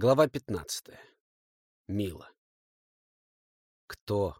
Глава 15. Мила. Кто?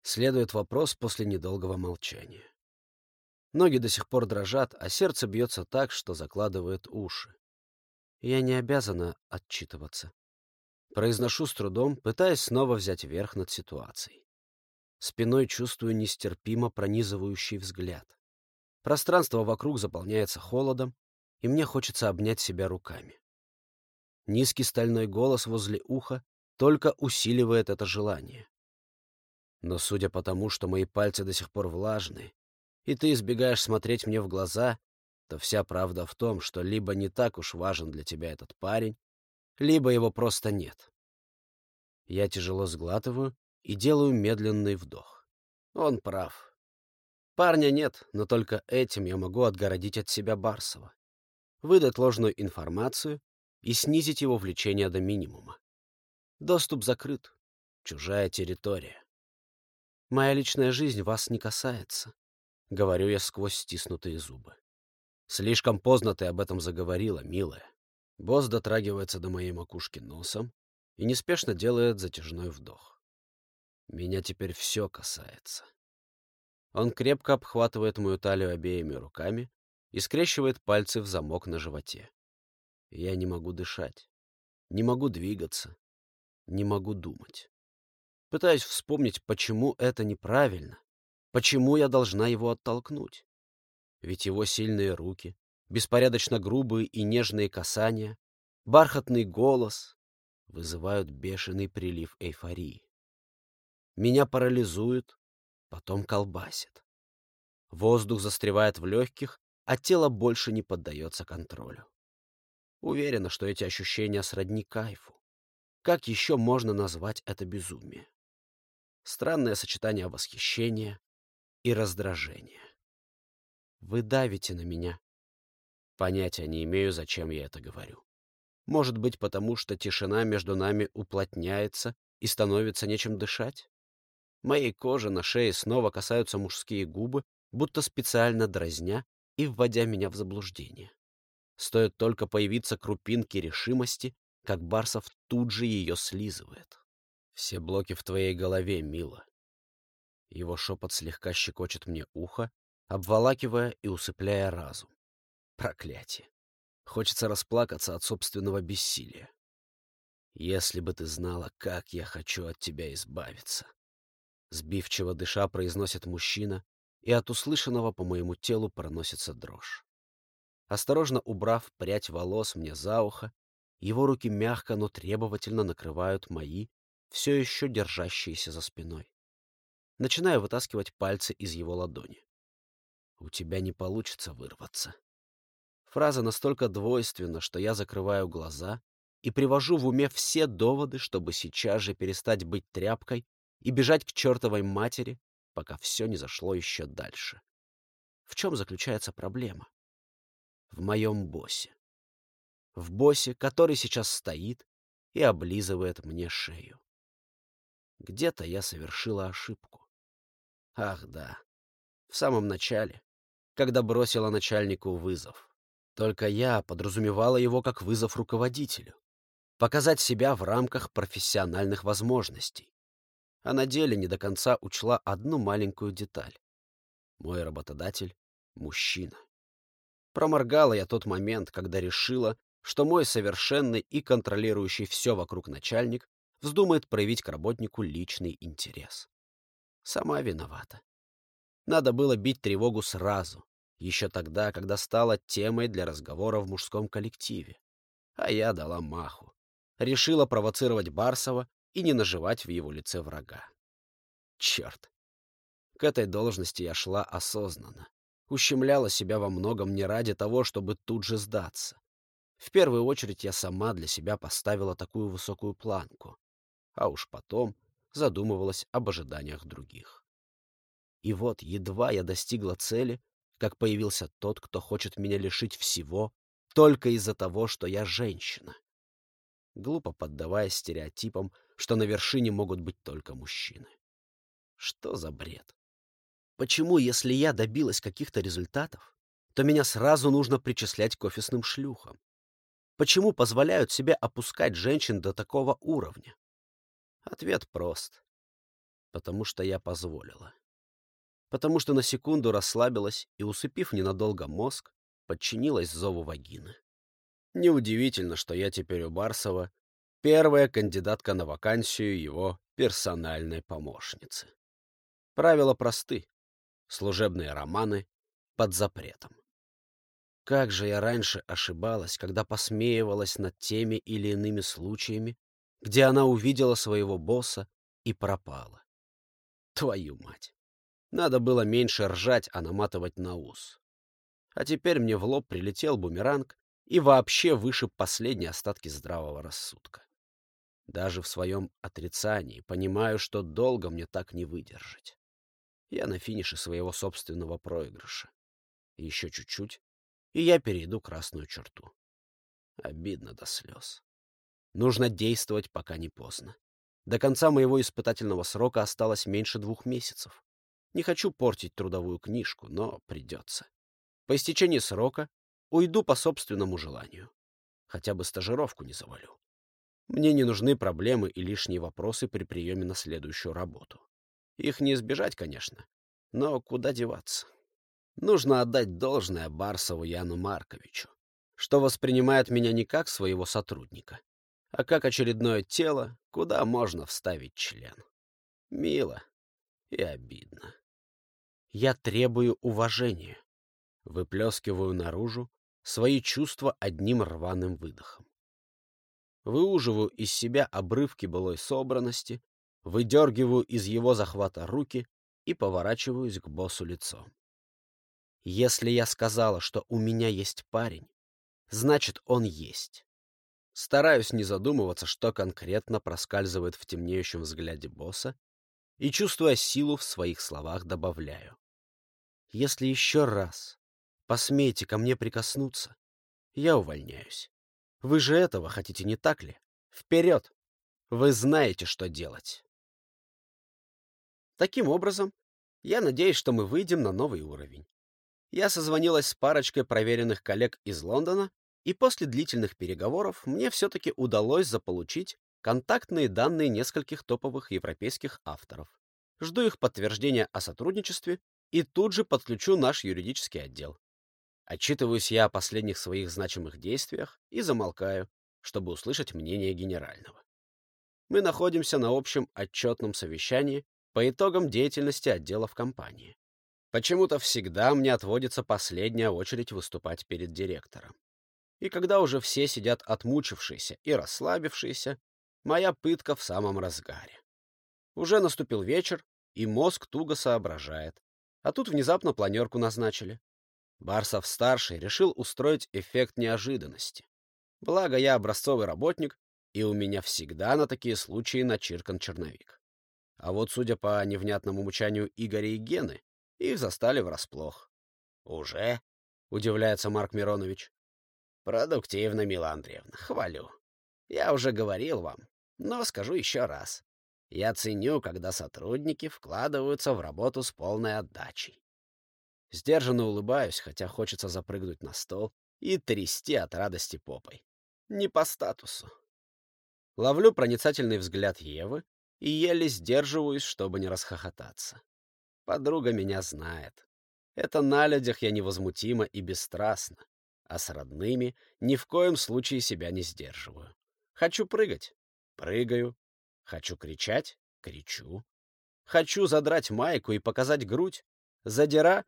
Следует вопрос после недолгого молчания. Ноги до сих пор дрожат, а сердце бьется так, что закладывает уши. Я не обязана отчитываться. Произношу с трудом, пытаясь снова взять верх над ситуацией. Спиной чувствую нестерпимо пронизывающий взгляд. Пространство вокруг заполняется холодом, и мне хочется обнять себя руками. Низкий стальной голос возле уха только усиливает это желание. Но судя по тому, что мои пальцы до сих пор влажные, и ты избегаешь смотреть мне в глаза, то вся правда в том, что либо не так уж важен для тебя этот парень, либо его просто нет. Я тяжело сглатываю и делаю медленный вдох. Он прав. Парня нет, но только этим я могу отгородить от себя Барсова. Выдать ложную информацию и снизить его влечение до минимума. Доступ закрыт. Чужая территория. Моя личная жизнь вас не касается, — говорю я сквозь стиснутые зубы. Слишком поздно ты об этом заговорила, милая. Босс дотрагивается до моей макушки носом и неспешно делает затяжной вдох. Меня теперь все касается. Он крепко обхватывает мою талию обеими руками и скрещивает пальцы в замок на животе. Я не могу дышать, не могу двигаться, не могу думать. Пытаюсь вспомнить, почему это неправильно, почему я должна его оттолкнуть. Ведь его сильные руки, беспорядочно грубые и нежные касания, бархатный голос вызывают бешеный прилив эйфории. Меня парализует, потом колбасит. Воздух застревает в легких, а тело больше не поддается контролю. Уверена, что эти ощущения сродни кайфу. Как еще можно назвать это безумие? Странное сочетание восхищения и раздражения. Вы давите на меня. Понятия не имею, зачем я это говорю. Может быть, потому что тишина между нами уплотняется и становится нечем дышать? Моей кожи на шее снова касаются мужские губы, будто специально дразня и вводя меня в заблуждение. Стоит только появиться крупинки решимости, как Барсов тут же ее слизывает. Все блоки в твоей голове, мила. Его шепот слегка щекочет мне ухо, обволакивая и усыпляя разум. Проклятие. Хочется расплакаться от собственного бессилия. Если бы ты знала, как я хочу от тебя избавиться. Сбивчиво дыша произносит мужчина, и от услышанного по моему телу проносится дрожь. Осторожно убрав прядь волос мне за ухо, его руки мягко, но требовательно накрывают мои, все еще держащиеся за спиной. Начинаю вытаскивать пальцы из его ладони. «У тебя не получится вырваться». Фраза настолько двойственна, что я закрываю глаза и привожу в уме все доводы, чтобы сейчас же перестать быть тряпкой и бежать к чертовой матери, пока все не зашло еще дальше. В чем заключается проблема? В моем боссе. В боссе, который сейчас стоит и облизывает мне шею. Где-то я совершила ошибку. Ах да, в самом начале, когда бросила начальнику вызов. Только я подразумевала его как вызов руководителю. Показать себя в рамках профессиональных возможностей. А на деле не до конца учла одну маленькую деталь. Мой работодатель — мужчина. Проморгала я тот момент, когда решила, что мой совершенный и контролирующий все вокруг начальник вздумает проявить к работнику личный интерес. Сама виновата. Надо было бить тревогу сразу, еще тогда, когда стала темой для разговора в мужском коллективе. А я дала маху. Решила провоцировать Барсова и не наживать в его лице врага. Черт. К этой должности я шла осознанно ущемляла себя во многом не ради того, чтобы тут же сдаться. В первую очередь я сама для себя поставила такую высокую планку, а уж потом задумывалась об ожиданиях других. И вот едва я достигла цели, как появился тот, кто хочет меня лишить всего только из-за того, что я женщина. Глупо поддаваясь стереотипам, что на вершине могут быть только мужчины. Что за бред? Почему, если я добилась каких-то результатов, то меня сразу нужно причислять к офисным шлюхам? Почему позволяют себе опускать женщин до такого уровня? Ответ прост. Потому что я позволила. Потому что на секунду расслабилась и, усыпив ненадолго мозг, подчинилась зову вагины. Неудивительно, что я теперь у Барсова первая кандидатка на вакансию его персональной помощницы. Правила просты. Служебные романы под запретом. Как же я раньше ошибалась, когда посмеивалась над теми или иными случаями, где она увидела своего босса и пропала. Твою мать! Надо было меньше ржать, а наматывать на ус. А теперь мне в лоб прилетел бумеранг и вообще вышиб последние остатки здравого рассудка. Даже в своем отрицании понимаю, что долго мне так не выдержать. Я на финише своего собственного проигрыша. Еще чуть-чуть, и я перейду красную черту. Обидно до слез. Нужно действовать, пока не поздно. До конца моего испытательного срока осталось меньше двух месяцев. Не хочу портить трудовую книжку, но придется. По истечении срока уйду по собственному желанию. Хотя бы стажировку не завалю. Мне не нужны проблемы и лишние вопросы при приеме на следующую работу. Их не избежать, конечно, но куда деваться? Нужно отдать должное Барсову Яну Марковичу, что воспринимает меня не как своего сотрудника, а как очередное тело, куда можно вставить член. Мило и обидно. Я требую уважения. Выплескиваю наружу свои чувства одним рваным выдохом. Выуживаю из себя обрывки былой собранности, выдергиваю из его захвата руки и поворачиваюсь к боссу лицом. Если я сказала, что у меня есть парень, значит, он есть. Стараюсь не задумываться, что конкретно проскальзывает в темнеющем взгляде босса, и, чувствуя силу в своих словах, добавляю. Если еще раз посмеете ко мне прикоснуться, я увольняюсь. Вы же этого хотите, не так ли? Вперед! Вы знаете, что делать. Таким образом, я надеюсь, что мы выйдем на новый уровень я созвонилась с парочкой проверенных коллег из Лондона, и после длительных переговоров мне все-таки удалось заполучить контактные данные нескольких топовых европейских авторов. Жду их подтверждения о сотрудничестве и тут же подключу наш юридический отдел. Отчитываюсь я о последних своих значимых действиях и замолкаю, чтобы услышать мнение генерального. Мы находимся на общем отчетном совещании по итогам деятельности отделов компании. Почему-то всегда мне отводится последняя очередь выступать перед директором. И когда уже все сидят отмучившиеся и расслабившиеся, моя пытка в самом разгаре. Уже наступил вечер, и мозг туго соображает. А тут внезапно планерку назначили. Барсов-старший решил устроить эффект неожиданности. Благо, я образцовый работник, и у меня всегда на такие случаи начиркан черновик. А вот, судя по невнятному мучанию Игоря и Гены, их застали врасплох. «Уже?» — удивляется Марк Миронович. «Продуктивно, Мила Андреевна, хвалю. Я уже говорил вам, но скажу еще раз. Я ценю, когда сотрудники вкладываются в работу с полной отдачей. Сдержанно улыбаюсь, хотя хочется запрыгнуть на стол и трясти от радости попой. Не по статусу. Ловлю проницательный взгляд Евы и еле сдерживаюсь, чтобы не расхохотаться. Подруга меня знает. Это на людях я невозмутима и бесстрастна, а с родными ни в коем случае себя не сдерживаю. Хочу прыгать — прыгаю. Хочу кричать — кричу. Хочу задрать майку и показать грудь — задира.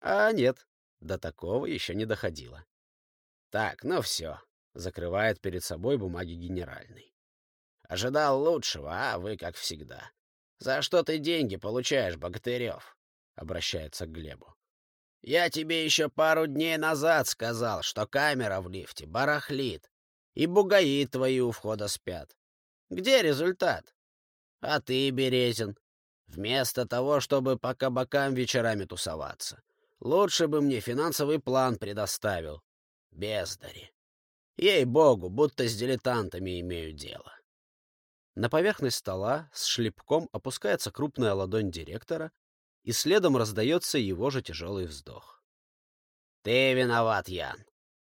А нет, до такого еще не доходило. Так, ну все, — закрывает перед собой бумаги генеральный. Ожидал лучшего, а вы как всегда. «За что ты деньги получаешь, Богатырев?» — обращается к Глебу. «Я тебе еще пару дней назад сказал, что камера в лифте барахлит, и бугаи твои у входа спят. Где результат? А ты, Березин, вместо того, чтобы по кабакам вечерами тусоваться, лучше бы мне финансовый план предоставил. Бездари. Ей-богу, будто с дилетантами имею дело. На поверхность стола с шлепком опускается крупная ладонь директора, и следом раздается его же тяжелый вздох. «Ты виноват, Ян.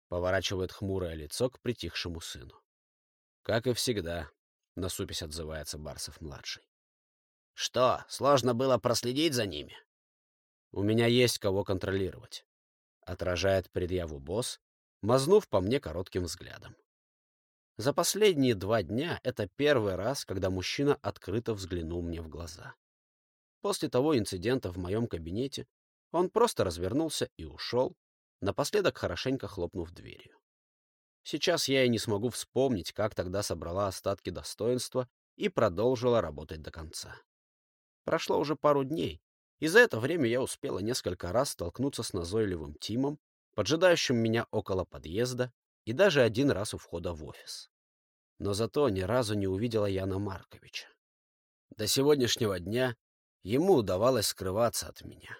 Поворачивает хмурое лицо к притихшему сыну. Как и всегда, насупясь отзывается Барсов-младший. Что, сложно было проследить за ними? У меня есть кого контролировать. Отражает предъяву босс, мазнув по мне коротким взглядом. За последние два дня это первый раз, когда мужчина открыто взглянул мне в глаза. После того инцидента в моем кабинете он просто развернулся и ушел, напоследок хорошенько хлопнув дверью. Сейчас я и не смогу вспомнить, как тогда собрала остатки достоинства и продолжила работать до конца. Прошло уже пару дней, и за это время я успела несколько раз столкнуться с назойливым Тимом, поджидающим меня около подъезда, и даже один раз у входа в офис. Но зато ни разу не увидела Яна Марковича. До сегодняшнего дня ему удавалось скрываться от меня.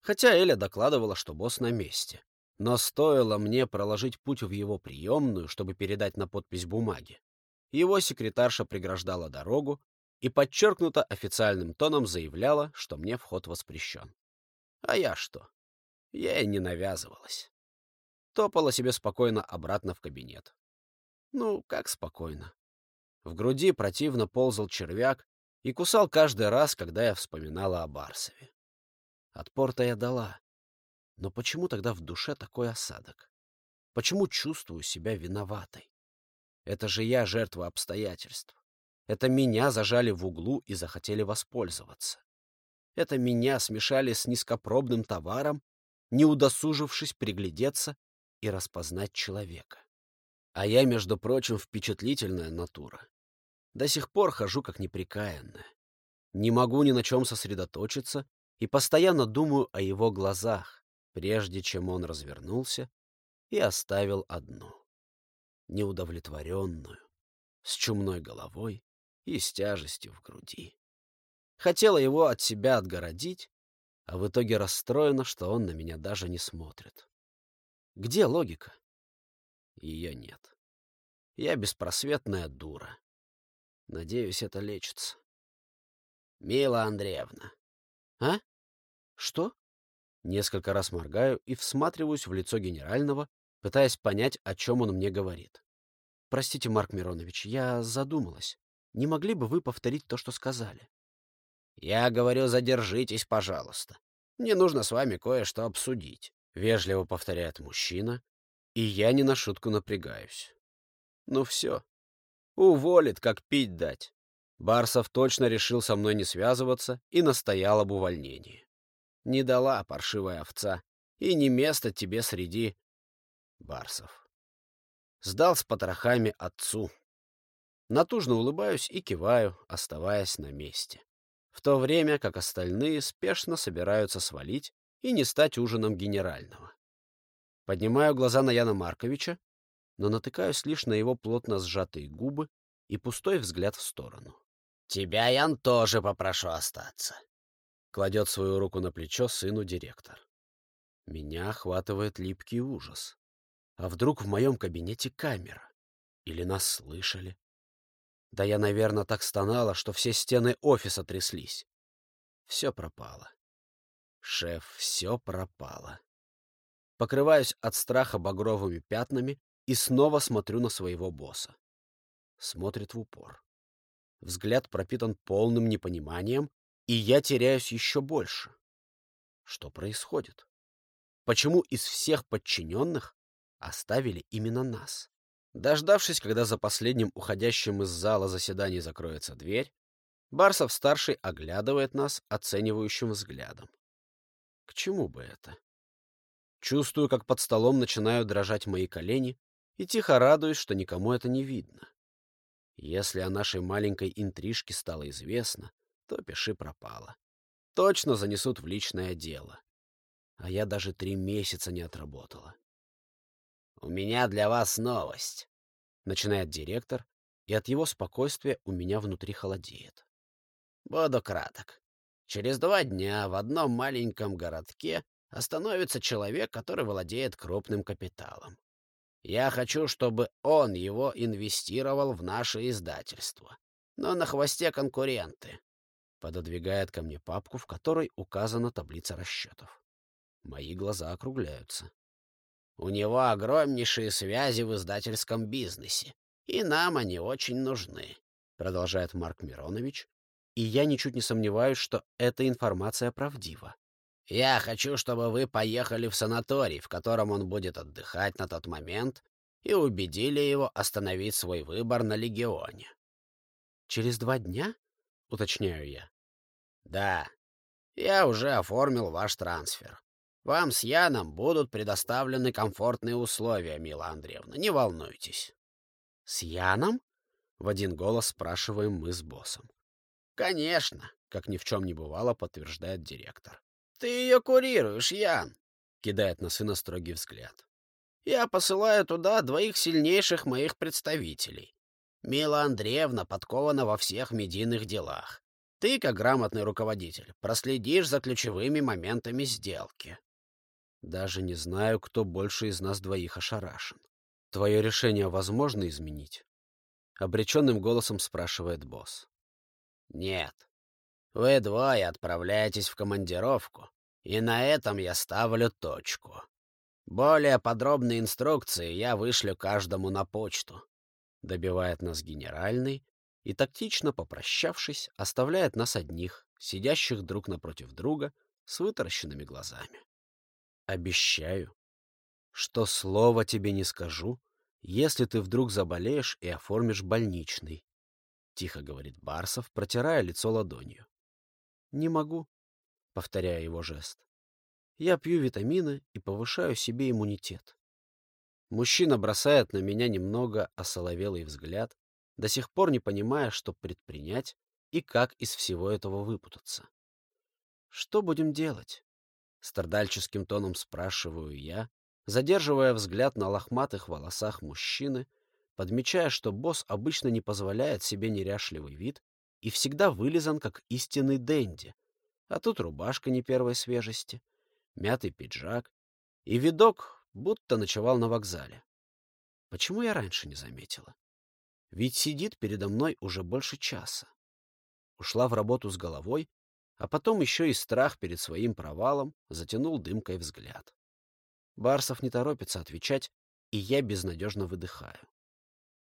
Хотя Эля докладывала, что босс на месте. Но стоило мне проложить путь в его приемную, чтобы передать на подпись бумаги. Его секретарша преграждала дорогу и подчеркнуто официальным тоном заявляла, что мне вход воспрещен. А я что? Я и не навязывалась топала себе спокойно обратно в кабинет. Ну, как спокойно. В груди противно ползал червяк и кусал каждый раз, когда я вспоминала о Барсове. Отпор-то я дала. Но почему тогда в душе такой осадок? Почему чувствую себя виноватой? Это же я жертва обстоятельств. Это меня зажали в углу и захотели воспользоваться. Это меня смешали с низкопробным товаром, не удосужившись приглядеться и распознать человека. А я, между прочим, впечатлительная натура. До сих пор хожу как неприкаянная. Не могу ни на чем сосредоточиться и постоянно думаю о его глазах, прежде чем он развернулся и оставил одну. Неудовлетворенную, с чумной головой и с тяжестью в груди. Хотела его от себя отгородить, а в итоге расстроена, что он на меня даже не смотрит. Где логика? Ее нет. Я беспросветная дура. Надеюсь, это лечится. Мила Андреевна. А? Что? Несколько раз моргаю и всматриваюсь в лицо генерального, пытаясь понять, о чем он мне говорит. Простите, Марк Миронович, я задумалась. Не могли бы вы повторить то, что сказали? Я говорю, задержитесь, пожалуйста. Мне нужно с вами кое-что обсудить. — вежливо повторяет мужчина, и я не на шутку напрягаюсь. Ну все. Уволит, как пить дать. Барсов точно решил со мной не связываться и настоял об увольнении. Не дала паршивая овца, и не место тебе среди... Барсов. Сдал с потрохами отцу. Натужно улыбаюсь и киваю, оставаясь на месте. В то время как остальные спешно собираются свалить, и не стать ужином генерального. Поднимаю глаза на Яна Марковича, но натыкаюсь лишь на его плотно сжатые губы и пустой взгляд в сторону. «Тебя, Ян, тоже попрошу остаться», — кладет свою руку на плечо сыну директор. Меня охватывает липкий ужас. А вдруг в моем кабинете камера? Или нас слышали? Да я, наверное, так стонала, что все стены офиса тряслись. Все пропало. Шеф, все пропало. Покрываюсь от страха багровыми пятнами и снова смотрю на своего босса. Смотрит в упор. Взгляд пропитан полным непониманием, и я теряюсь еще больше. Что происходит? Почему из всех подчиненных оставили именно нас? Дождавшись, когда за последним уходящим из зала заседаний закроется дверь, Барсов-старший оглядывает нас оценивающим взглядом. К чему бы это? Чувствую, как под столом начинают дрожать мои колени, и тихо радуюсь, что никому это не видно. Если о нашей маленькой интрижке стало известно, то пиши пропало. Точно занесут в личное дело. А я даже три месяца не отработала. «У меня для вас новость», — начинает директор, и от его спокойствия у меня внутри холодеет. «Буду краток. Через два дня в одном маленьком городке остановится человек, который владеет крупным капиталом. Я хочу, чтобы он его инвестировал в наше издательство. Но на хвосте конкуренты. Пододвигает ко мне папку, в которой указана таблица расчетов. Мои глаза округляются. У него огромнейшие связи в издательском бизнесе, и нам они очень нужны», — продолжает Марк Миронович, и я ничуть не сомневаюсь, что эта информация правдива. «Я хочу, чтобы вы поехали в санаторий, в котором он будет отдыхать на тот момент, и убедили его остановить свой выбор на легионе». «Через два дня?» — уточняю я. «Да. Я уже оформил ваш трансфер. Вам с Яном будут предоставлены комфортные условия, Мила Андреевна, не волнуйтесь». «С Яном?» — в один голос спрашиваем мы с боссом. «Конечно», — как ни в чем не бывало, подтверждает директор. «Ты ее курируешь, Ян», — кидает на сына строгий взгляд. «Я посылаю туда двоих сильнейших моих представителей. Мила Андреевна подкована во всех медийных делах. Ты, как грамотный руководитель, проследишь за ключевыми моментами сделки. Даже не знаю, кто больше из нас двоих ошарашен. Твое решение возможно изменить? Обреченным голосом спрашивает босс. Нет. Вы двое отправляетесь в командировку, и на этом я ставлю точку. Более подробные инструкции я вышлю каждому на почту. Добивает нас генеральный и, тактично попрощавшись, оставляет нас одних, сидящих друг напротив друга, с вытаращенными глазами. Обещаю, что слова тебе не скажу, если ты вдруг заболеешь и оформишь больничный, — тихо говорит Барсов, протирая лицо ладонью. Не могу, — повторяя его жест. Я пью витамины и повышаю себе иммунитет. Мужчина бросает на меня немного осоловелый взгляд, до сих пор не понимая, что предпринять и как из всего этого выпутаться. Что будем делать? Страдальческим тоном спрашиваю я, задерживая взгляд на лохматых волосах мужчины, подмечая, что босс обычно не позволяет себе неряшливый вид и всегда вылизан, как истинный денди. А тут рубашка не первой свежести, мятый пиджак и видок, будто ночевал на вокзале. Почему я раньше не заметила? Ведь сидит передо мной уже больше часа. Ушла в работу с головой, а потом еще и страх перед своим провалом затянул дымкой взгляд. Барсов не торопится отвечать, и я безнадежно выдыхаю.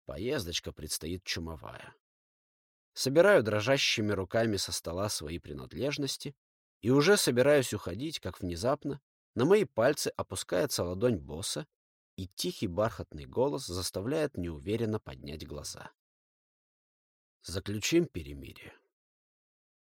Поездочка предстоит чумовая. Собираю дрожащими руками со стола свои принадлежности и уже собираюсь уходить, как внезапно на мои пальцы опускается ладонь босса, и тихий бархатный голос заставляет неуверенно поднять глаза. Заключим перемирие.